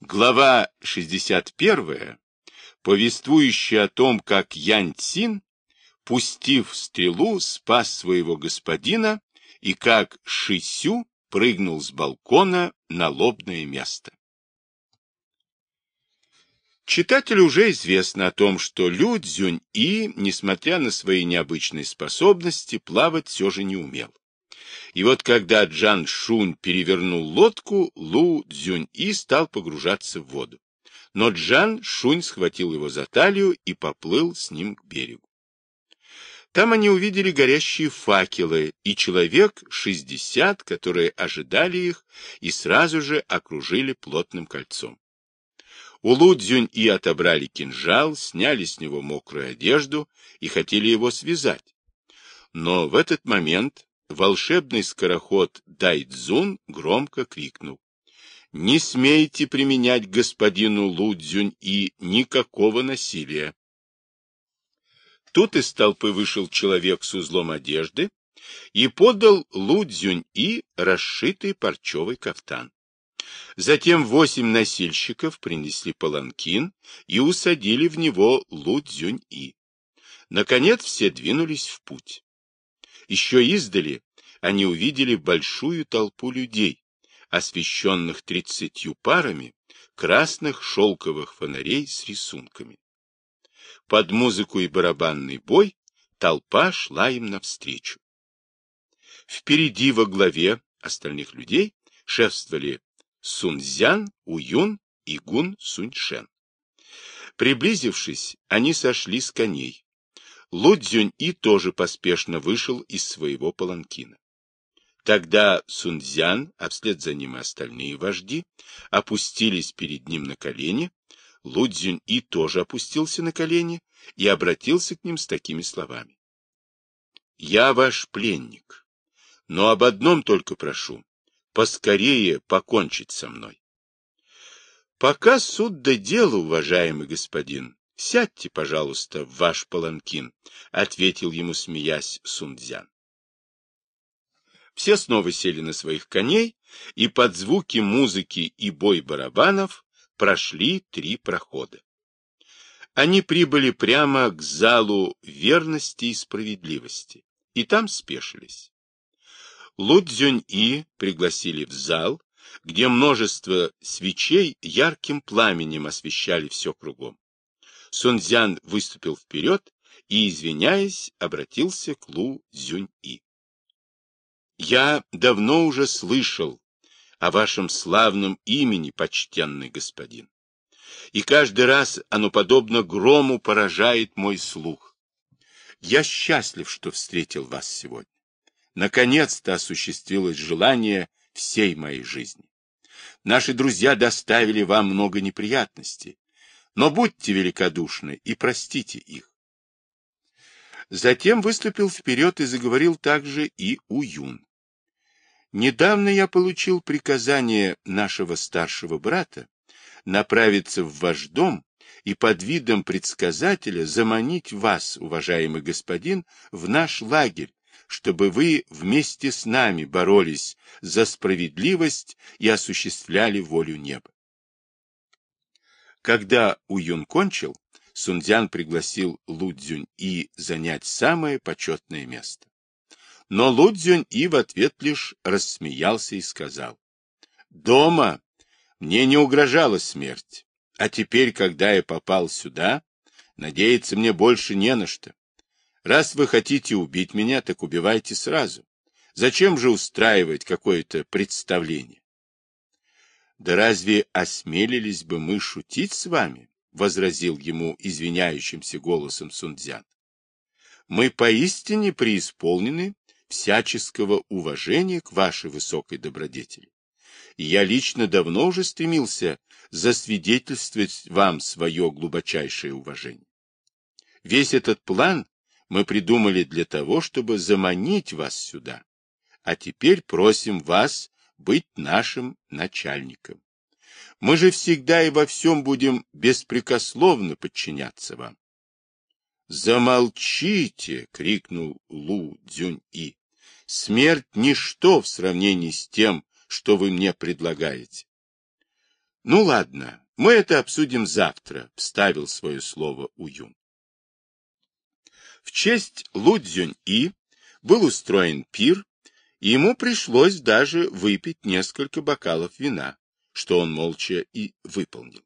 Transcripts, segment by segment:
Глава 61, повествующая о том, как Янь Цин, пустив стрелу, спас своего господина и как Шисю прыгнул с балкона на лобное место. Читателю уже известно о том, что Лю Цзюнь-И, несмотря на свои необычные способности, плавать все же не умел. И вот когда Джан Шунь перевернул лодку, Лу Цзюнь-И стал погружаться в воду. Но Джан Шунь схватил его за талию и поплыл с ним к берегу. Там они увидели горящие факелы и человек шестьдесят, которые ожидали их и сразу же окружили плотным кольцом. У Лу Цзюнь-И отобрали кинжал, сняли с него мокрую одежду и хотели его связать. Но в этот момент волшебный скороход Дайцзун громко крикнул. «Не смейте применять господину Лудзюнь и никакого насилия!» Тут из толпы вышел человек с узлом одежды и подал Лудзюнь и расшитый парчевый кафтан. Затем восемь носильщиков принесли паланкин и усадили в него Лудзюнь и. Наконец все двинулись в путь. Еще издали они увидели большую толпу людей, освещенных тридцатью парами красных шелковых фонарей с рисунками. Под музыку и барабанный бой толпа шла им навстречу. Впереди во главе остальных людей шефствовали Сунцзян, Уюн и Гун Суньшен. Приблизившись, они сошли с коней. Лудзюнь-И тоже поспешно вышел из своего паланкина. Тогда Сунцзян, а вслед за ним и остальные вожди, опустились перед ним на колени, Лудзюнь-И тоже опустился на колени и обратился к ним с такими словами. «Я ваш пленник, но об одном только прошу — поскорее покончить со мной». «Пока суд до дела, уважаемый господин, «Сядьте, пожалуйста, в ваш паланкин», — ответил ему, смеясь, Сунцзян. Все снова сели на своих коней, и под звуки музыки и бой барабанов прошли три прохода. Они прибыли прямо к залу верности и справедливости, и там спешились. Лудзюнь-И пригласили в зал, где множество свечей ярким пламенем освещали все кругом. Сунцзян выступил вперед и, извиняясь, обратился к Лу Цзюнь-И. «Я давно уже слышал о вашем славном имени, почтенный господин, и каждый раз оно подобно грому поражает мой слух. Я счастлив, что встретил вас сегодня. Наконец-то осуществилось желание всей моей жизни. Наши друзья доставили вам много неприятностей, но будьте великодушны и простите их. Затем выступил вперед и заговорил также и Уюн. Недавно я получил приказание нашего старшего брата направиться в ваш дом и под видом предсказателя заманить вас, уважаемый господин, в наш лагерь, чтобы вы вместе с нами боролись за справедливость и осуществляли волю неба. Когда Уюн кончил, Сунцзян пригласил Лудзюнь И занять самое почетное место. Но Лудзюнь И в ответ лишь рассмеялся и сказал, «Дома мне не угрожала смерть, а теперь, когда я попал сюда, надеяться мне больше не на что. Раз вы хотите убить меня, так убивайте сразу. Зачем же устраивать какое-то представление? Да разве осмелились бы мы шутить с вами? — возразил ему извиняющимся голосом Сунцзян. Мы поистине преисполнены всяческого уважения к вашей высокой добродетели. Я лично давно уже стремился засвидетельствовать вам свое глубочайшее уважение. Весь этот план мы придумали для того, чтобы заманить вас сюда. А теперь просим вас быть нашим начальником. Мы же всегда и во всем будем беспрекословно подчиняться вам. «Замолчите!» — крикнул Лу Цзюнь-И. «Смерть — ничто в сравнении с тем, что вы мне предлагаете». Ну ладно, мы это обсудим завтра, вставил свое слово Уюн. В честь Лудзюнь-И был устроен пир, ему пришлось даже выпить несколько бокалов вина, что он молча и выполнил.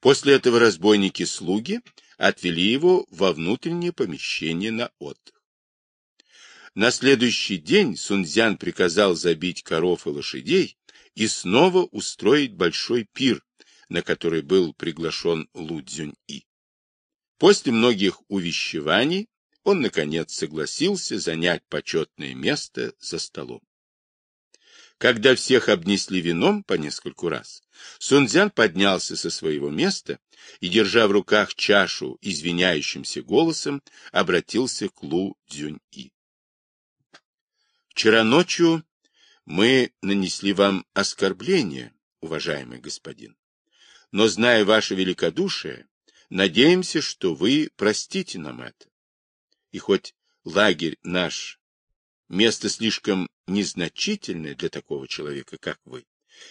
После этого разбойники-слуги отвели его во внутреннее помещение на отдых. На следующий день Сунцзян приказал забить коров и лошадей и снова устроить большой пир, на который был приглашен Лу Цзюнь-И. После многих увещеваний он, наконец, согласился занять почетное место за столом. Когда всех обнесли вином по нескольку раз, Сунцзян поднялся со своего места и, держа в руках чашу извиняющимся голосом, обратился к Лу Цзюнь-И. Вчера ночью мы нанесли вам оскорбление, уважаемый господин. Но, зная ваше великодушие, надеемся, что вы простите нам это. И хоть лагерь наш место слишком незначительное для такого человека, как вы,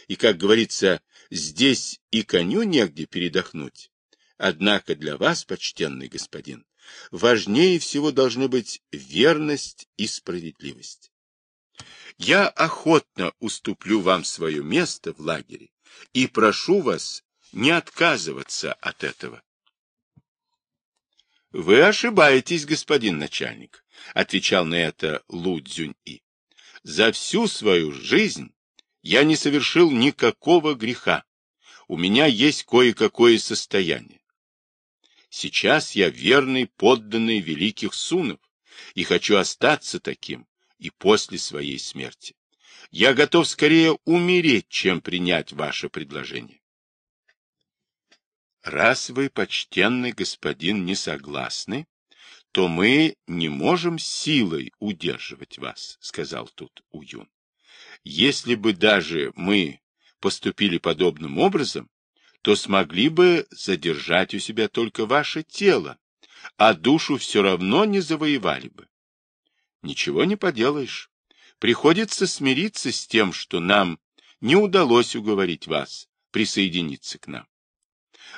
и, как говорится, здесь и коню негде передохнуть, однако для вас, почтенный господин, важнее всего должны быть верность и справедливость. Я охотно уступлю вам свое место в лагере и прошу вас не отказываться от этого. — Вы ошибаетесь, господин начальник, — отвечал на это Лу Цзюнь-И. — За всю свою жизнь я не совершил никакого греха. У меня есть кое-какое состояние. Сейчас я верный подданный великих сунов и хочу остаться таким, и после своей смерти. Я готов скорее умереть, чем принять ваше предложение. Раз вы, почтенный господин, не согласны, то мы не можем силой удерживать вас, — сказал тут Уюн. Если бы даже мы поступили подобным образом, то смогли бы задержать у себя только ваше тело, а душу все равно не завоевали бы. Ничего не поделаешь. Приходится смириться с тем, что нам не удалось уговорить вас присоединиться к нам.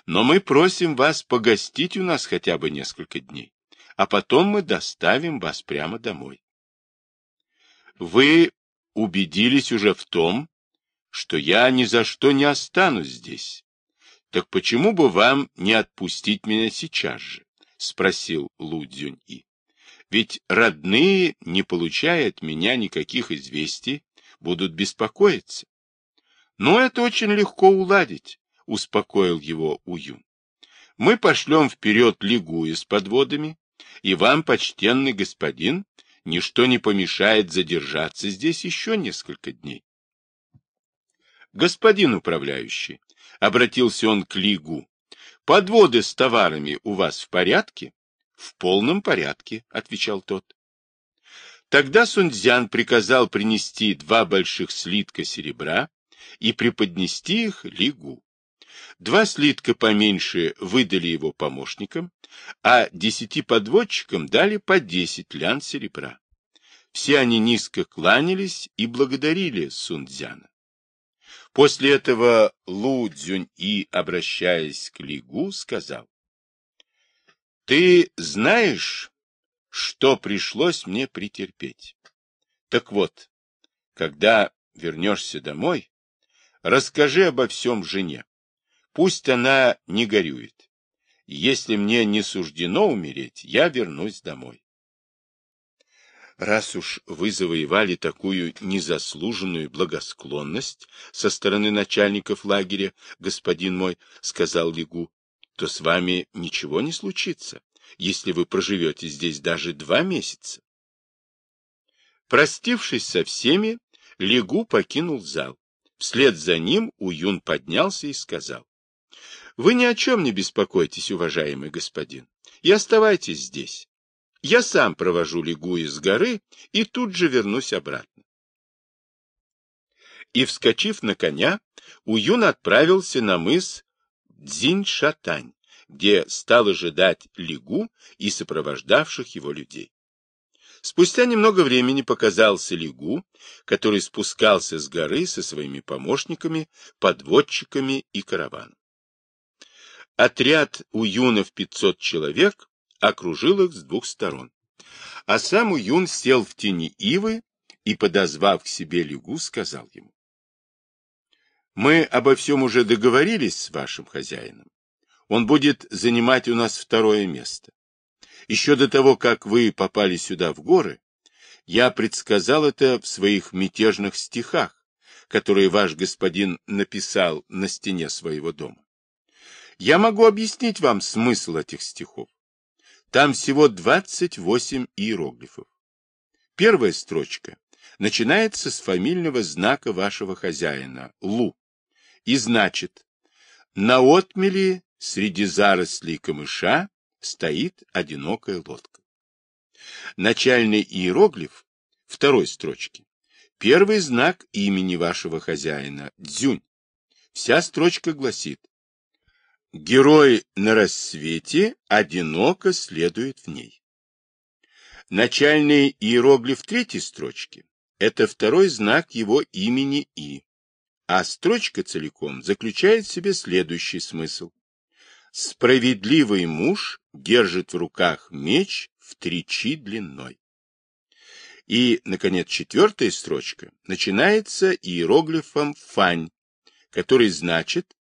Но мы просим вас погостить у нас хотя бы несколько дней, а потом мы доставим вас прямо домой. Вы убедились уже в том, что я ни за что не останусь здесь. Так почему бы вам не отпустить меня сейчас же? — спросил Лу Цзюнь-И. Ведь родные, не получая от меня никаких известий, будут беспокоиться. Но это очень легко уладить, успокоил его Уюн. Мы пошлем вперед Лигуя с подводами, и вам, почтенный господин, ничто не помешает задержаться здесь еще несколько дней. Господин управляющий, обратился он к Лигу, подводы с товарами у вас в порядке? В полном порядке, отвечал тот. Тогда Сунцзян приказал принести два больших слитка серебра и преподнести их Лигу. Два слитка поменьше выдали его помощникам, а десяти подводчикам дали по десять лян серебра. Все они низко кланялись и благодарили Сунцзяна. После этого Лу Цзюнь-И, обращаясь к Лигу, сказал, ты знаешь, что пришлось мне претерпеть? Так вот, когда вернешься домой, расскажи обо всем жене. Пусть она не горюет. Если мне не суждено умереть, я вернусь домой. Раз уж вы завоевали такую незаслуженную благосклонность со стороны начальников лагеря, господин мой, — сказал Лигу, то с вами ничего не случится, если вы проживете здесь даже два месяца. Простившись со всеми, Лигу покинул зал. Вслед за ним Уюн поднялся и сказал. — Вы ни о чем не беспокойтесь, уважаемый господин, и оставайтесь здесь. Я сам провожу Лигу из горы и тут же вернусь обратно. И, вскочив на коня, Уюн отправился на мыс Дзинь-Шатань, где стал ожидать Лигу и сопровождавших его людей. Спустя немного времени показался Лигу, который спускался с горы со своими помощниками, подводчиками и караваном. Отряд Уюна в 500 человек окружил их с двух сторон. А сам Уюн сел в тени ивы и, подозвав к себе Лигу, сказал ему. Мы обо всем уже договорились с вашим хозяином. Он будет занимать у нас второе место. Еще до того, как вы попали сюда в горы, я предсказал это в своих мятежных стихах, которые ваш господин написал на стене своего дома. Я могу объяснить вам смысл этих стихов. Там всего 28 иероглифов. Первая строчка начинается с фамильного знака вашего хозяина – Лу и значит «На отмели среди зарослей камыша стоит одинокая лодка». Начальный иероглиф второй строчки. Первый знак имени вашего хозяина – Дзюнь. Вся строчка гласит «Герой на рассвете одиноко следует в ней». Начальный иероглиф третьей строчки – это второй знак его имени И. А строчка целиком заключает в себе следующий смысл. Справедливый муж держит в руках меч в три длиной. И, наконец, четвертая строчка начинается иероглифом «фань», который значит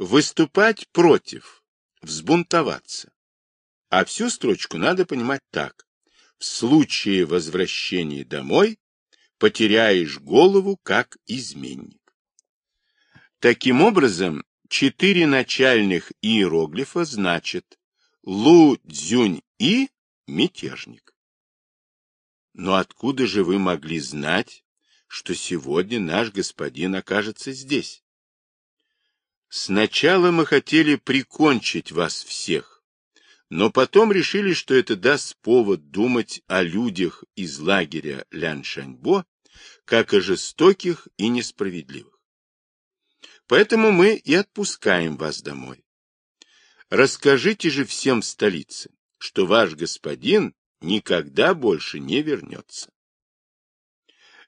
«выступать против», «взбунтоваться». А всю строчку надо понимать так. В случае возвращения домой потеряешь голову как изменник. Таким образом, четыре начальных иероглифа значат Лу Цзюнь И – мятежник. Но откуда же вы могли знать, что сегодня наш господин окажется здесь? Сначала мы хотели прикончить вас всех, но потом решили, что это даст повод думать о людях из лагеря Ляншаньбо, как о жестоких и несправедливых. Поэтому мы и отпускаем вас домой. Расскажите же всем в столице, что ваш господин никогда больше не вернется.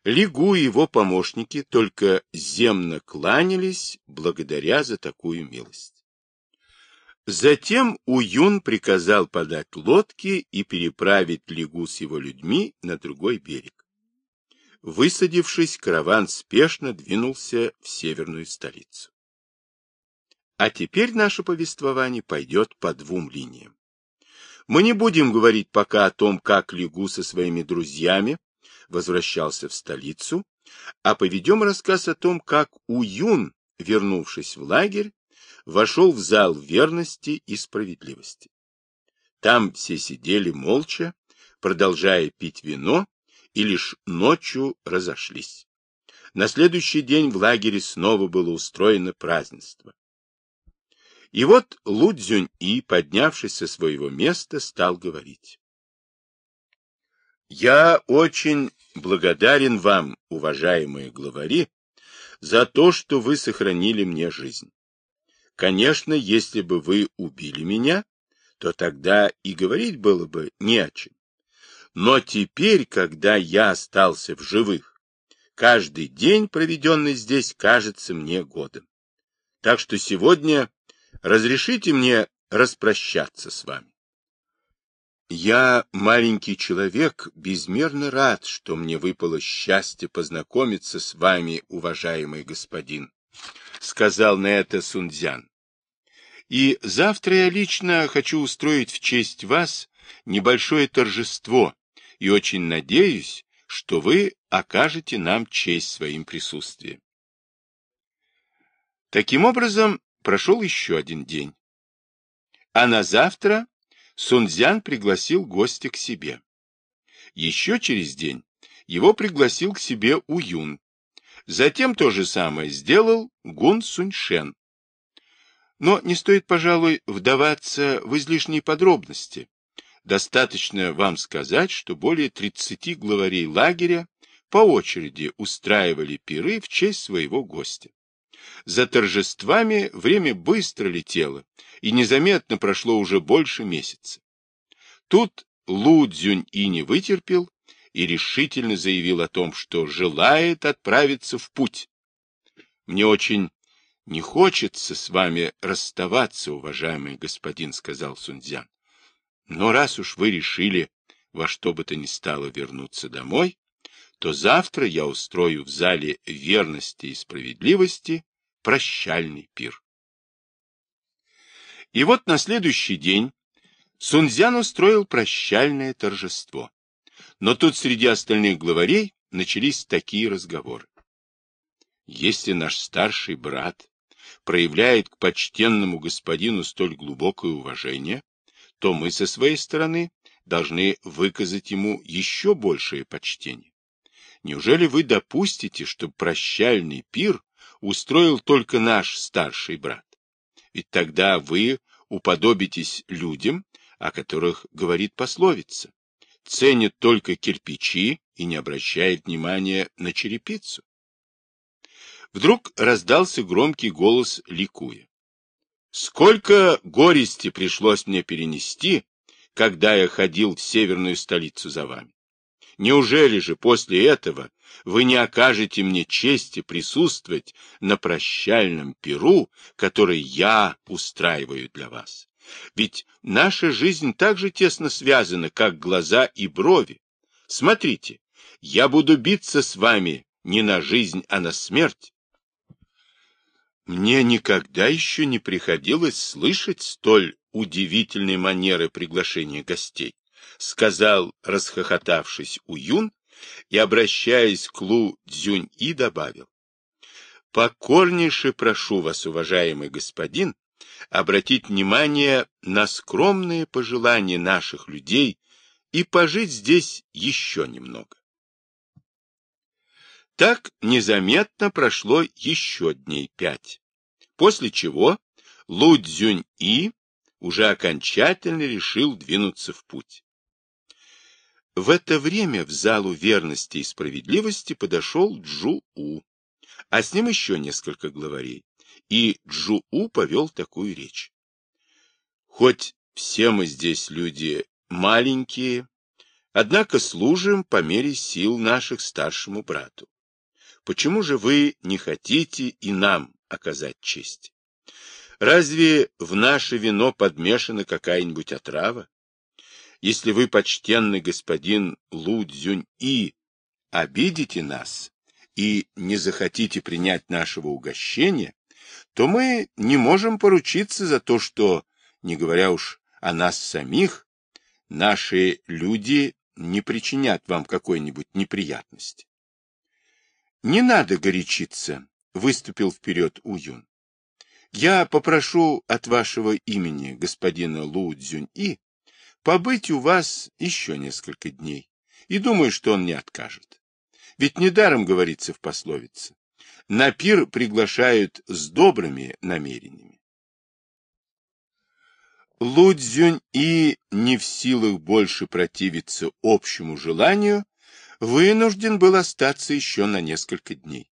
Лигу и его помощники только земно кланялись благодаря за такую милость. Затем Уюн приказал подать лодки и переправить Лигу с его людьми на другой берег. Высадившись, караван спешно двинулся в северную столицу. А теперь наше повествование пойдет по двум линиям. Мы не будем говорить пока о том, как Лигу со своими друзьями возвращался в столицу, а поведем рассказ о том, как Уюн, вернувшись в лагерь, вошел в зал верности и справедливости. Там все сидели молча, продолжая пить вино и лишь ночью разошлись. На следующий день в лагере снова было устроено празднество. И вот Лудзюнь И, поднявшись со своего места, стал говорить. «Я очень благодарен вам, уважаемые главари, за то, что вы сохранили мне жизнь. Конечно, если бы вы убили меня, то тогда и говорить было бы не о чем. Но теперь, когда я остался в живых, каждый день, проведенный здесь, кажется мне годом. Так что сегодня разрешите мне распрощаться с вами. Я, маленький человек, безмерно рад, что мне выпало счастье познакомиться с вами, уважаемый господин, — сказал на это Сунцзян. И завтра я лично хочу устроить в честь вас небольшое торжество, и очень надеюсь, что вы окажете нам честь своим присутствием. Таким образом, прошел еще один день. А на завтра Сунцзян пригласил гостя к себе. Еще через день его пригласил к себе Уюн. Затем то же самое сделал Гун Суньшен. Но не стоит, пожалуй, вдаваться в излишние подробности, Достаточно вам сказать, что более 30 главарей лагеря по очереди устраивали пиры в честь своего гостя. За торжествами время быстро летело, и незаметно прошло уже больше месяца. Тут Лу Цзюнь и не вытерпел и решительно заявил о том, что желает отправиться в путь. Мне очень не хочется с вами расставаться, уважаемый господин, сказал Сунцзян. Но раз уж вы решили во что бы то ни стало вернуться домой, то завтра я устрою в зале верности и справедливости прощальный пир. И вот на следующий день Сунцзян устроил прощальное торжество. Но тут среди остальных главарей начались такие разговоры. Если наш старший брат проявляет к почтенному господину столь глубокое уважение, то мы со своей стороны должны выказать ему еще большее почтение. Неужели вы допустите, чтобы прощальный пир устроил только наш старший брат? Ведь тогда вы уподобитесь людям, о которых говорит пословица. Ценит только кирпичи и не обращает внимания на черепицу. Вдруг раздался громкий голос ликуя. Сколько горести пришлось мне перенести, когда я ходил в северную столицу за вами. Неужели же после этого вы не окажете мне чести присутствовать на прощальном перу, который я устраиваю для вас? Ведь наша жизнь так же тесно связана, как глаза и брови. Смотрите, я буду биться с вами не на жизнь, а на смерть. Мне никогда еще не приходилось слышать столь удивительной манеры приглашения гостей, сказал, расхохотавшись Уюн и, обращаясь к Лу Цзюнь-И, добавил. Покорнейше прошу вас, уважаемый господин, обратить внимание на скромные пожелания наших людей и пожить здесь еще немного. Так незаметно прошло еще дней пять, после чего Лу Цзюнь-И уже окончательно решил двинуться в путь. В это время в залу верности и справедливости подошел Джу-У, а с ним еще несколько главарей и Джуу повел такую речь. Хоть все мы здесь люди маленькие, однако служим по мере сил наших старшему брату. Почему же вы не хотите и нам оказать честь? Разве в наше вино подмешана какая-нибудь отрава? Если вы, почтенный господин Лу Цзюнь-И, обидите нас и не захотите принять нашего угощения, то мы не можем поручиться за то, что, не говоря уж о нас самих, наши люди не причинят вам какой-нибудь неприятности. Не надо горячиться, выступил вперед Уюн. Я попрошу от вашего имени господина Лу Цзюнь-И побыть у вас еще несколько дней, и думаю, что он не откажет. Ведь недаром говорится в пословице на пир приглашают с добрыми намерениями. Лудзюнь и, не в силах больше противиться общему желанию, вынужден был остаться еще на несколько дней.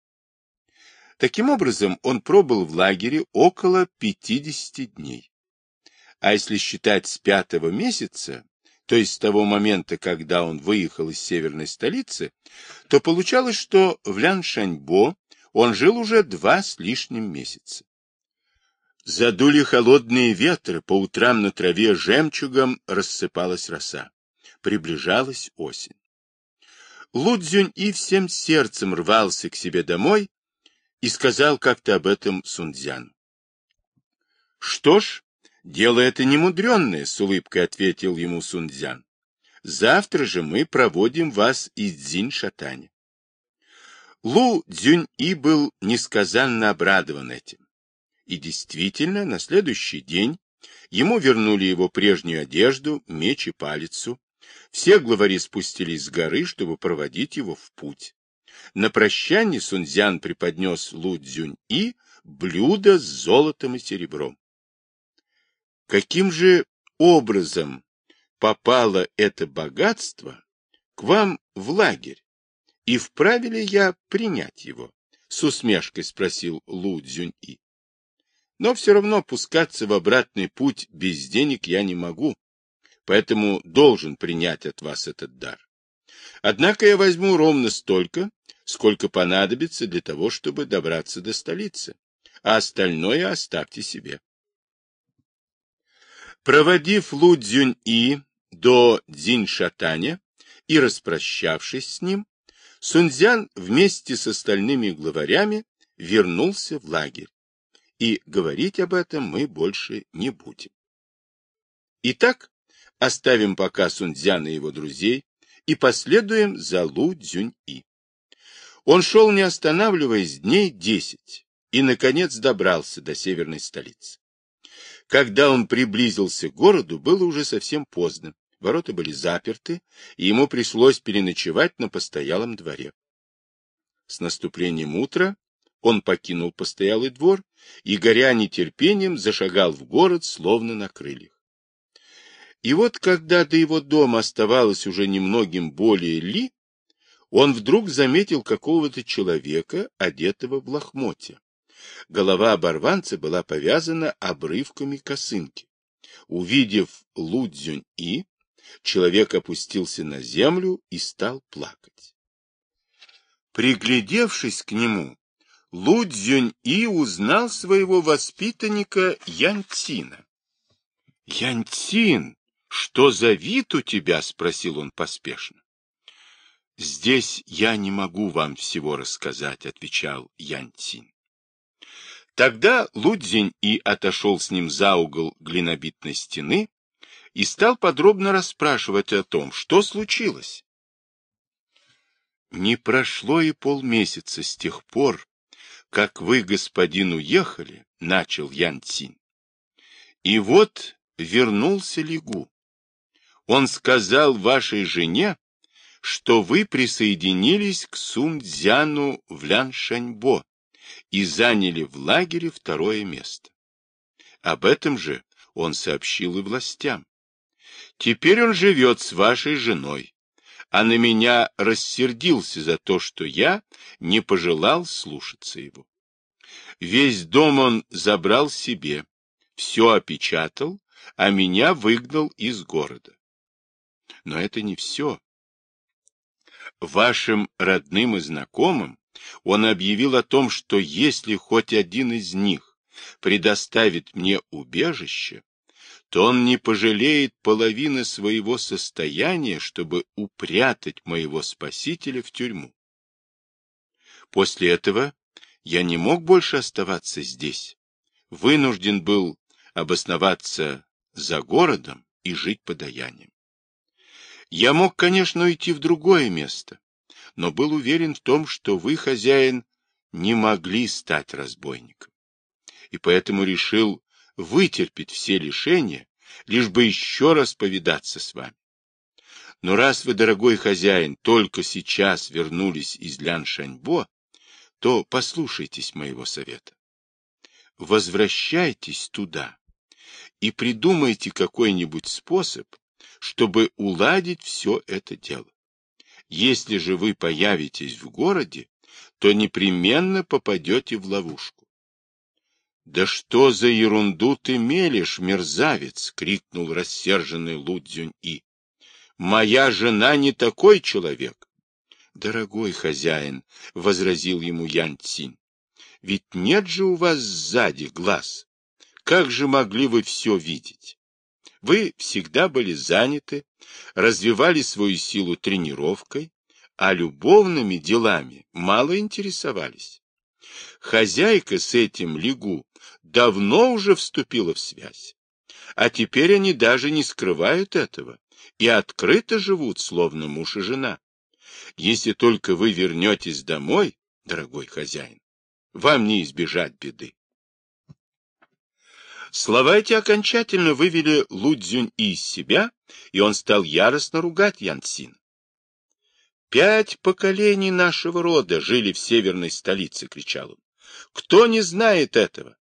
Таким образом, он пробыл в лагере около 50 дней. А если считать с пятого месяца, то есть с того момента, когда он выехал из северной столицы, то получалось, что в Ляншаньбо он жил уже два с лишним месяца. Задули холодные ветры, по утрам на траве жемчугом рассыпалась роса. Приближалась осень. Лудзюнь и всем сердцем рвался к себе домой и сказал как-то об этом Сунцзяну. — Что ж, дело это немудренное, — с улыбкой ответил ему Сунцзян. — Завтра же мы проводим вас из Дзинь-Шатаня. Лу Цзюнь-И был несказанно обрадован этим. И действительно, на следующий день ему вернули его прежнюю одежду, меч и палицу. Все главари спустились с горы, чтобы проводить его в путь. На прощание Сунцзян преподнес Лу Цзюнь-И блюдо с золотом и серебром. Каким же образом попало это богатство к вам в лагерь? И вправе ли я принять его? С усмешкой спросил Лу Цзюнь-И. Но все равно пускаться в обратный путь без денег я не могу, поэтому должен принять от вас этот дар. Однако я возьму ровно столько, сколько понадобится для того, чтобы добраться до столицы, а остальное оставьте себе. Проводив Лу Цзюнь-И до Дзинь-Шатаня и распрощавшись с ним, Сунцзян вместе с остальными главарями вернулся в лагерь, и говорить об этом мы больше не будем. Итак, оставим пока Сунцзяна и его друзей и последуем за Лу Цзюнь-И. Он шел, не останавливаясь, дней десять, и, наконец, добрался до северной столицы. Когда он приблизился к городу, было уже совсем поздно. Ворота были заперты, и ему пришлось переночевать на постоялом дворе. С наступлением утра он покинул постоялый двор и, горя нетерпением, зашагал в город, словно на крыльях. И вот, когда до его дома оставалось уже немногим более ли, он вдруг заметил какого-то человека, одетого в лохмотья. Голова оборванца была повязана обрывками косынки. Увидев Лудзюнь-И, человек опустился на землю и стал плакать. Приглядевшись к нему, Лудзюнь-И узнал своего воспитанника Янтина. — Янтин, что за вид у тебя? — спросил он поспешно. — Здесь я не могу вам всего рассказать, — отвечал Янтин. Тогда Лудзинь и отошел с ним за угол глинобитной стены и стал подробно расспрашивать о том, что случилось. Не прошло и полмесяца с тех пор, как вы, господин, уехали, — начал Ян Цин. И вот вернулся Лигу. Он сказал вашей жене, что вы присоединились к Сунцзяну в Ляншаньбо и заняли в лагере второе место. Об этом же он сообщил и властям. Теперь он живет с вашей женой, а на меня рассердился за то, что я не пожелал слушаться его. Весь дом он забрал себе, все опечатал, а меня выгнал из города. Но это не все. Вашим родным и знакомым он объявил о том, что если хоть один из них предоставит мне убежище, то он не пожалеет половины своего состояния, чтобы упрятать моего спасителя в тюрьму. После этого я не мог больше оставаться здесь. Вынужден был обосноваться за городом и жить подаянием. Я мог, конечно, уйти в другое место, но был уверен в том, что вы, хозяин, не могли стать разбойником. И поэтому решил вытерпеть все лишения, лишь бы еще раз повидаться с вами. Но раз вы, дорогой хозяин, только сейчас вернулись из Ляншаньбо, то послушайтесь моего совета. Возвращайтесь туда и придумайте какой-нибудь способ, чтобы уладить все это дело. Если же вы появитесь в городе, то непременно попадете в ловушку. «Да что за ерунду ты мелешь, мерзавец!» — крикнул рассерженный Лудзюнь-И. «Моя жена не такой человек!» «Дорогой хозяин!» — возразил ему Ян Цинь. «Ведь нет же у вас сзади глаз! Как же могли вы все видеть? Вы всегда были заняты, развивали свою силу тренировкой, а любовными делами мало интересовались. Хозяйка с этим Лигу давно уже вступила в связь. А теперь они даже не скрывают этого и открыто живут, словно муж и жена. Если только вы вернетесь домой, дорогой хозяин, вам не избежать беды. Слова эти окончательно вывели Лудзюнь из себя, и он стал яростно ругать Янцин. «Пять поколений нашего рода жили в северной столице», — кричал он. «Кто не знает этого?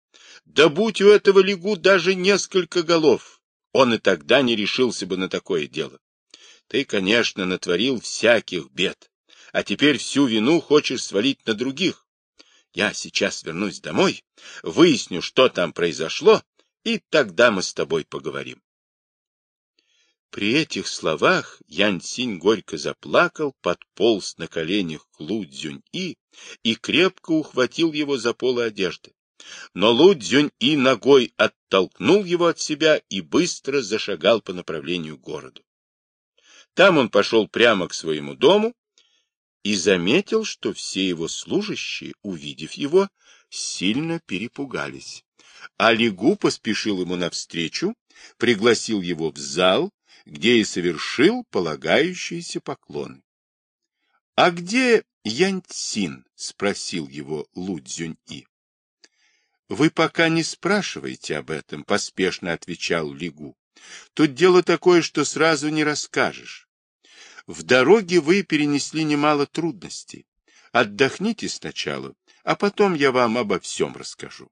Да будь у этого лягу даже несколько голов, он и тогда не решился бы на такое дело. Ты, конечно, натворил всяких бед, а теперь всю вину хочешь свалить на других. Я сейчас вернусь домой, выясню, что там произошло, и тогда мы с тобой поговорим. При этих словах Ян Синь горько заплакал, подполз на коленях к Лу Цзюнь-И и крепко ухватил его за полы одежды. Но Лу Цзюнь-И ногой оттолкнул его от себя и быстро зашагал по направлению к городу. Там он пошел прямо к своему дому и заметил, что все его служащие, увидев его, сильно перепугались. А Лигу поспешил ему навстречу, пригласил его в зал, где и совершил полагающиеся поклоны. — А где Яньцин? — спросил его Лу Цзюнь-И. — Вы пока не спрашивайте об этом, — поспешно отвечал Лигу. — Тут дело такое, что сразу не расскажешь. В дороге вы перенесли немало трудностей. Отдохните сначала, а потом я вам обо всем расскажу.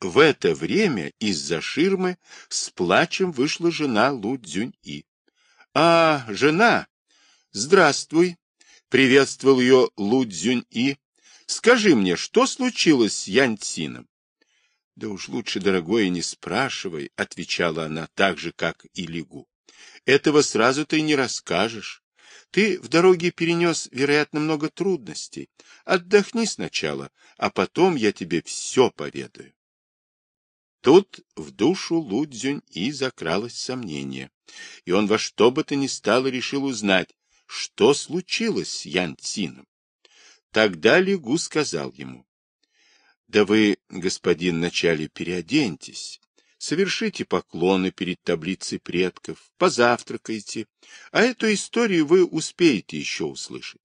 В это время из-за ширмы с плачем вышла жена Лу Цзюнь-И. — А, жена! Здравствуй! — приветствовал ее Лу Цзюнь-И. — Скажи мне, что случилось с Янь-Цином? — Да уж лучше, дорогой, не спрашивай, — отвечала она так же, как и Лигу. — Этого сразу ты не расскажешь. Ты в дороге перенес, вероятно, много трудностей. Отдохни сначала, а потом я тебе все поведаю. Тут в душу Лудзюнь и закралось сомнение, и он во что бы то ни стало решил узнать, что случилось с Ян Цином. Тогда Лигу сказал ему, «Да вы, господин, вначале переоденьтесь, совершите поклоны перед таблицей предков, позавтракайте, а эту историю вы успеете еще услышать.